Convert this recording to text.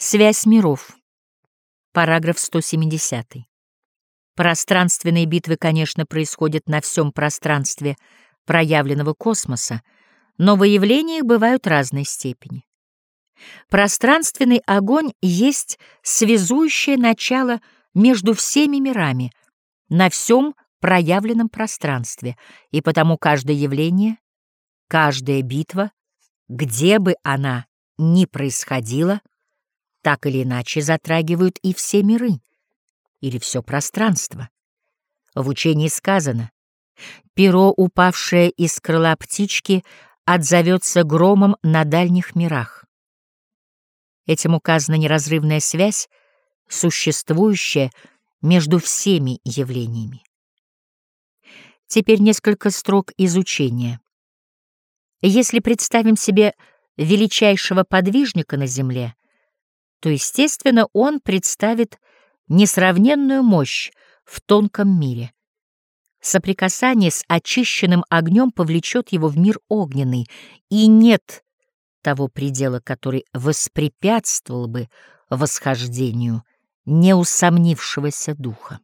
Связь миров. Параграф 170. Пространственные битвы, конечно, происходят на всем пространстве проявленного космоса, но выявления их бывают разной степени. Пространственный огонь есть связующее начало между всеми мирами на всем проявленном пространстве, и потому каждое явление, каждая битва, где бы она ни происходила, так или иначе затрагивают и все миры, или все пространство. В учении сказано, перо, упавшее из крыла птички, отзовется громом на дальних мирах. Этим указана неразрывная связь, существующая между всеми явлениями. Теперь несколько строк изучения. Если представим себе величайшего подвижника на Земле — то, естественно, он представит несравненную мощь в тонком мире. Соприкасание с очищенным огнем повлечет его в мир огненный, и нет того предела, который воспрепятствовал бы восхождению неусомнившегося духа.